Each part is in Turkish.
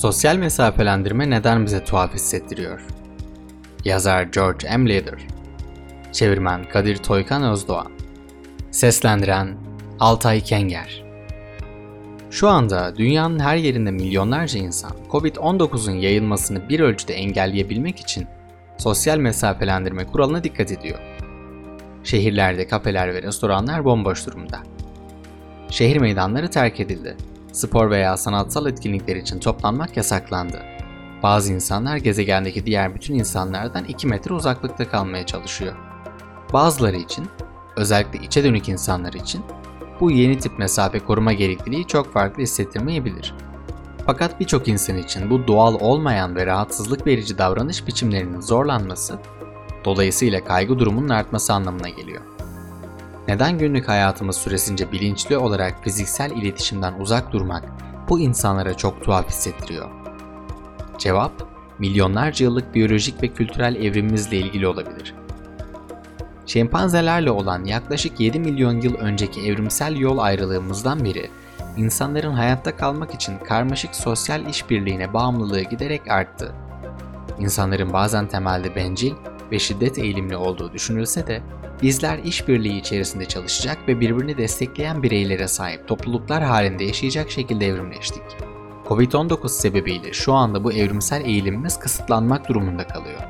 Sosyal mesafelendirme neden bize tuhaf hissettiriyor? Yazar George M. Leader Çevirmen Kadir Toykan Özdoğan Seslendiren Altay Kenger Şu anda dünyanın her yerinde milyonlarca insan COVID-19'un yayılmasını bir ölçüde engelleyebilmek için sosyal mesafelendirme kuralına dikkat ediyor. Şehirlerde kafeler ve restoranlar bomboş durumda. Şehir meydanları terk edildi spor veya sanatsal etkinlikler için toplanmak yasaklandı. Bazı insanlar gezegendeki diğer bütün insanlardan 2 metre uzaklıkta kalmaya çalışıyor. Bazıları için, özellikle içe dönük insanlar için bu yeni tip mesafe koruma gerekliliği çok farklı hissettirmeyebilir. Fakat birçok insan için bu doğal olmayan ve rahatsızlık verici davranış biçimlerinin zorlanması, dolayısıyla kaygı durumunun artması anlamına geliyor. Neden günlük hayatımız süresince bilinçli olarak fiziksel iletişimden uzak durmak bu insanlara çok tuhaf hissettiriyor? Cevap, milyonlarca yıllık biyolojik ve kültürel evrimimizle ilgili olabilir. Şempanzelerle olan yaklaşık 7 milyon yıl önceki evrimsel yol ayrılığımızdan beri insanların hayatta kalmak için karmaşık sosyal işbirliğine bağımlılığı giderek arttı. İnsanların bazen temelde bencil ve şiddet eğilimli olduğu düşünülse de Bizler işbirliği içerisinde çalışacak ve birbirini destekleyen bireylere sahip topluluklar halinde yaşayacak şekilde evrimleştik. Covid-19 sebebiyle şu anda bu evrimsel eğilimimiz kısıtlanmak durumunda kalıyor.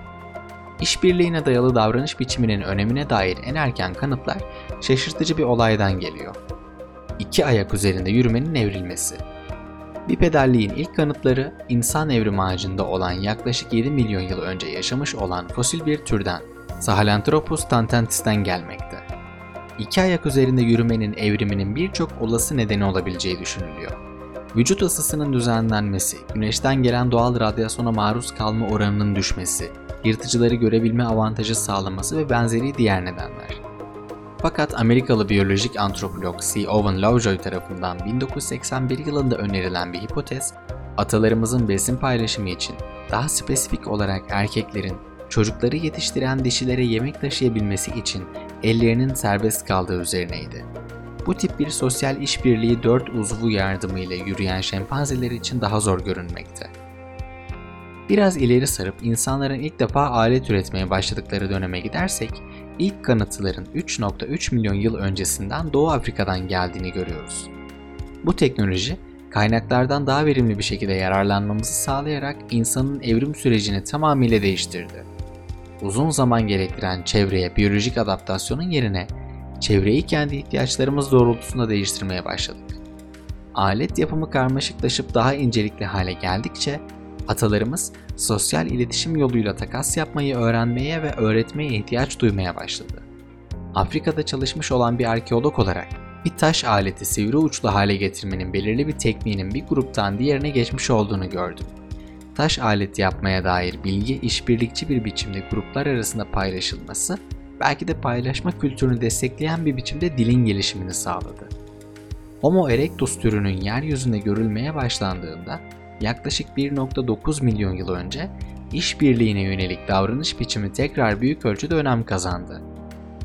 İşbirliğine dayalı davranış biçiminin önemine dair en erken kanıtlar şaşırtıcı bir olaydan geliyor. İki ayak üzerinde yürümenin evrilmesi. Bipedalliğin ilk kanıtları insan evrim ağacında olan yaklaşık 7 milyon yıl önce yaşamış olan fosil bir türden Sahelanthropus tantentis'ten gelmekte. İki ayak üzerinde yürümenin evriminin birçok olası nedeni olabileceği düşünülüyor. Vücut ısısının düzenlenmesi, güneşten gelen doğal radyasyona maruz kalma oranının düşmesi, yırtıcıları görebilme avantajı sağlaması ve benzeri diğer nedenler. Fakat Amerikalı biyolojik antropolog C. Owen Lovejoy tarafından 1981 yılında önerilen bir hipotez, atalarımızın besin paylaşımı için daha spesifik olarak erkeklerin çocukları yetiştiren dişilere yemek taşıyabilmesi için ellerinin serbest kaldığı üzerineydi. Bu tip bir sosyal işbirliği dört uzvu yardımıyla yürüyen şempanzeler için daha zor görünmekte. Biraz ileri sarıp insanların ilk defa alet üretmeye başladıkları döneme gidersek, ilk kanıtların 3.3 milyon yıl öncesinden Doğu Afrika'dan geldiğini görüyoruz. Bu teknoloji, kaynaklardan daha verimli bir şekilde yararlanmamızı sağlayarak insanın evrim sürecini tamamıyla değiştirdi uzun zaman gerektiren çevreye biyolojik adaptasyonun yerine çevreyi kendi ihtiyaçlarımız doğrultusunda değiştirmeye başladık. Alet yapımı karmaşıklaşıp daha incelikli hale geldikçe atalarımız sosyal iletişim yoluyla takas yapmayı öğrenmeye ve öğretmeye ihtiyaç duymaya başladı. Afrika'da çalışmış olan bir arkeolog olarak bir taş aleti sivri uçlu hale getirmenin belirli bir tekniğinin bir gruptan diğerine geçmiş olduğunu gördüm taş aleti yapmaya dair bilgi işbirlikçi bir biçimde gruplar arasında paylaşılması, belki de paylaşma kültürünü destekleyen bir biçimde dilin gelişimini sağladı. Homo erectus türünün yeryüzünde görülmeye başlandığında yaklaşık 1.9 milyon yıl önce işbirliğine yönelik davranış biçimi tekrar büyük ölçüde önem kazandı.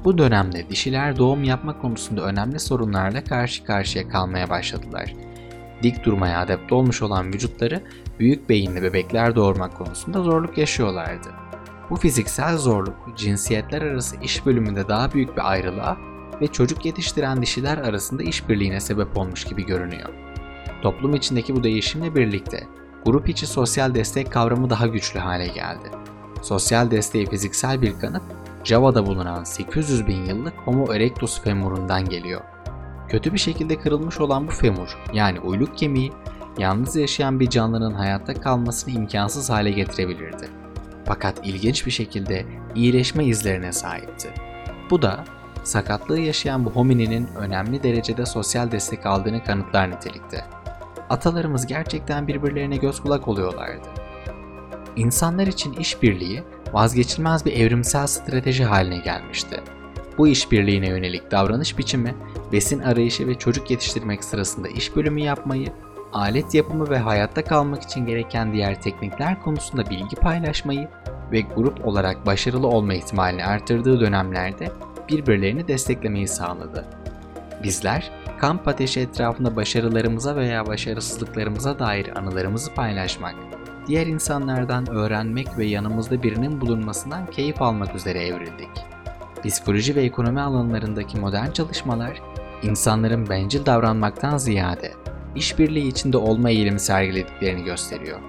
Bu dönemde dişiler doğum yapma konusunda önemli sorunlarla karşı karşıya kalmaya başladılar. Dik durmaya adapte olmuş olan vücutları büyük beyinli bebekler doğurmak konusunda zorluk yaşıyorlardı. Bu fiziksel zorluk cinsiyetler arası iş bölümünde daha büyük bir ayrılığa ve çocuk yetiştiren dişiler arasında işbirliğine sebep olmuş gibi görünüyor. Toplum içindeki bu değişimle birlikte grup içi sosyal destek kavramı daha güçlü hale geldi. Sosyal desteği fiziksel bir kanıt Java'da bulunan 800 bin yıllık Homo erectus femurundan geliyor. Kötü bir şekilde kırılmış olan bu femur yani uyluk kemiği yalnız yaşayan bir canlının hayatta kalmasını imkansız hale getirebilirdi. Fakat ilginç bir şekilde iyileşme izlerine sahipti. Bu da sakatlığı yaşayan bu homininin önemli derecede sosyal destek aldığını kanıtlar nitelikte. Atalarımız gerçekten birbirlerine göz kulak oluyorlardı. İnsanlar için işbirliği vazgeçilmez bir evrimsel strateji haline gelmişti. Bu işbirliğine yönelik davranış biçimi, besin arayışı ve çocuk yetiştirmek sırasında iş bölümü yapmayı alet yapımı ve hayatta kalmak için gereken diğer teknikler konusunda bilgi paylaşmayı ve grup olarak başarılı olma ihtimalini artırdığı dönemlerde birbirlerini desteklemeyi sağladı. Bizler kamp ateşi etrafında başarılarımıza veya başarısızlıklarımıza dair anılarımızı paylaşmak, diğer insanlardan öğrenmek ve yanımızda birinin bulunmasından keyif almak üzere evrildik. Psikoloji ve ekonomi alanlarındaki modern çalışmalar, insanların bencil davranmaktan ziyade işbirliği içinde olma eğilimi sergilediklerini gösteriyor.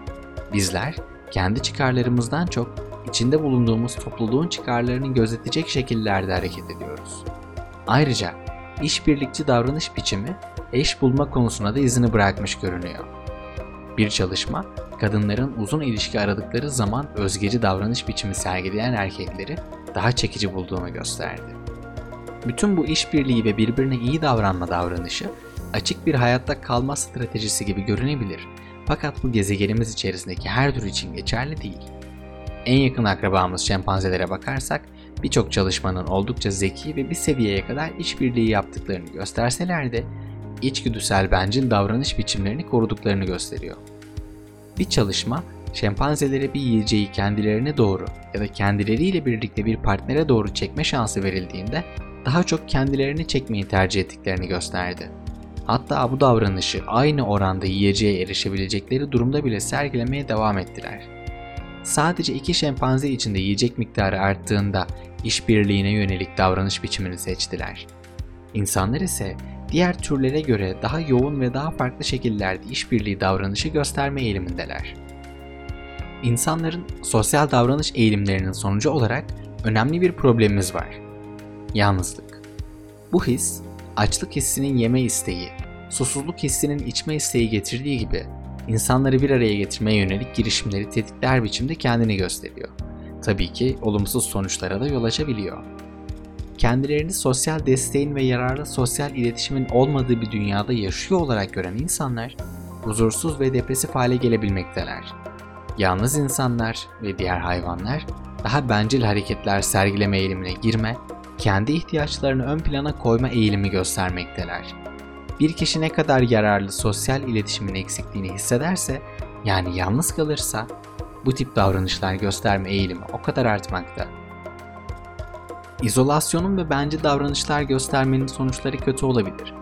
Bizler kendi çıkarlarımızdan çok içinde bulunduğumuz topluluğun çıkarlarını gözetecek şekillerde hareket ediyoruz. Ayrıca işbirlikçi davranış biçimi eş bulma konusuna da izini bırakmış görünüyor. Bir çalışma, kadınların uzun ilişki aradıkları zaman özgeci davranış biçimi sergileyen erkekleri daha çekici bulduğunu gösterdi. Bütün bu işbirliği ve birbirine iyi davranma davranışı açık bir hayatta kalma stratejisi gibi görünebilir. Fakat bu gezegenimiz içerisindeki her tür için geçerli değil. En yakın akrabamız şempanzelere bakarsak birçok çalışmanın oldukça zeki ve bir seviyeye kadar işbirliği yaptıklarını gösterseler de içgüdüsel bencil davranış biçimlerini koruduklarını gösteriyor. Bir çalışma şempanzelere bir yiyeceği kendilerine doğru ya da kendileriyle birlikte bir partnere doğru çekme şansı verildiğinde daha çok kendilerini çekmeyi tercih ettiklerini gösterdi. Hatta bu davranışı aynı oranda yiyeceğe erişebilecekleri durumda bile sergilemeye devam ettiler. Sadece iki şempanze içinde yiyecek miktarı arttığında işbirliğine yönelik davranış biçimini seçtiler. İnsanlar ise diğer türlere göre daha yoğun ve daha farklı şekillerde işbirliği davranışı gösterme eğilimindeler. İnsanların sosyal davranış eğilimlerinin sonucu olarak önemli bir problemimiz var. Yalnızlık. Bu his, açlık hissinin yeme isteği, susuzluk hissinin içme isteği getirdiği gibi insanları bir araya getirmeye yönelik girişimleri tetikler biçimde kendini gösteriyor. Tabii ki olumsuz sonuçlara da yol açabiliyor. Kendilerini sosyal desteğin ve yararlı sosyal iletişimin olmadığı bir dünyada yaşıyor olarak gören insanlar huzursuz ve depresif hale gelebilmekteler. Yalnız insanlar ve diğer hayvanlar daha bencil hareketler sergileme eğilimine girme, kendi ihtiyaçlarını ön plana koyma eğilimi göstermekteler. Bir kişi ne kadar yararlı sosyal iletişimin eksikliğini hissederse, yani yalnız kalırsa, bu tip davranışlar gösterme eğilimi o kadar artmakta. İzolasyonun ve bence davranışlar göstermenin sonuçları kötü olabilir.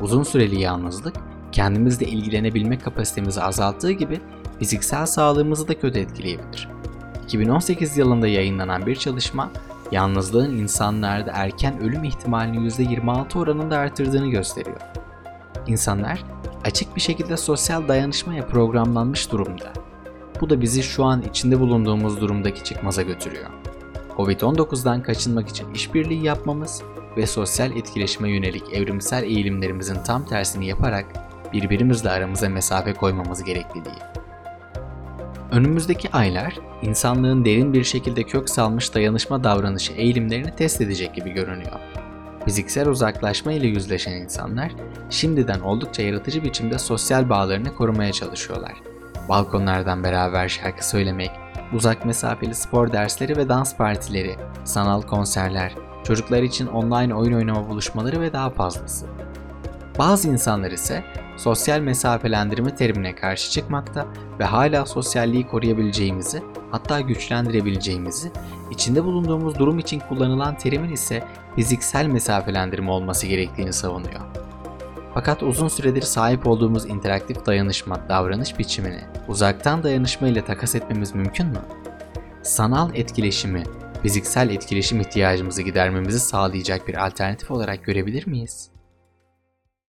Uzun süreli yalnızlık, kendimizle ilgilenebilme kapasitemizi azalttığı gibi fiziksel sağlığımızı da kötü etkileyebilir. 2018 yılında yayınlanan bir çalışma, yalnızlığın insanlarda erken ölüm ihtimalini %26 oranında artırdığını gösteriyor. İnsanlar açık bir şekilde sosyal dayanışmaya programlanmış durumda. Bu da bizi şu an içinde bulunduğumuz durumdaki çıkmaza götürüyor. Covid-19'dan kaçınmak için işbirliği yapmamız ve sosyal etkileşime yönelik evrimsel eğilimlerimizin tam tersini yaparak birbirimizle aramıza mesafe koymamız gerekliliği. Önümüzdeki aylar insanlığın derin bir şekilde kök salmış dayanışma davranışı eğilimlerini test edecek gibi görünüyor. Fiziksel uzaklaşma ile yüzleşen insanlar şimdiden oldukça yaratıcı biçimde sosyal bağlarını korumaya çalışıyorlar. Balkonlardan beraber şarkı söylemek, uzak mesafeli spor dersleri ve dans partileri, sanal konserler, çocuklar için online oyun oynama buluşmaları ve daha fazlası. Bazı insanlar ise sosyal mesafelendirme terimine karşı çıkmakta ve hala sosyalliği koruyabileceğimizi, hatta güçlendirebileceğimizi, içinde bulunduğumuz durum için kullanılan terimin ise fiziksel mesafelendirme olması gerektiğini savunuyor. Fakat uzun süredir sahip olduğumuz interaktif dayanışma davranış biçimini uzaktan dayanışma ile takas etmemiz mümkün mü? Sanal etkileşimi fiziksel etkileşim ihtiyacımızı gidermemizi sağlayacak bir alternatif olarak görebilir miyiz?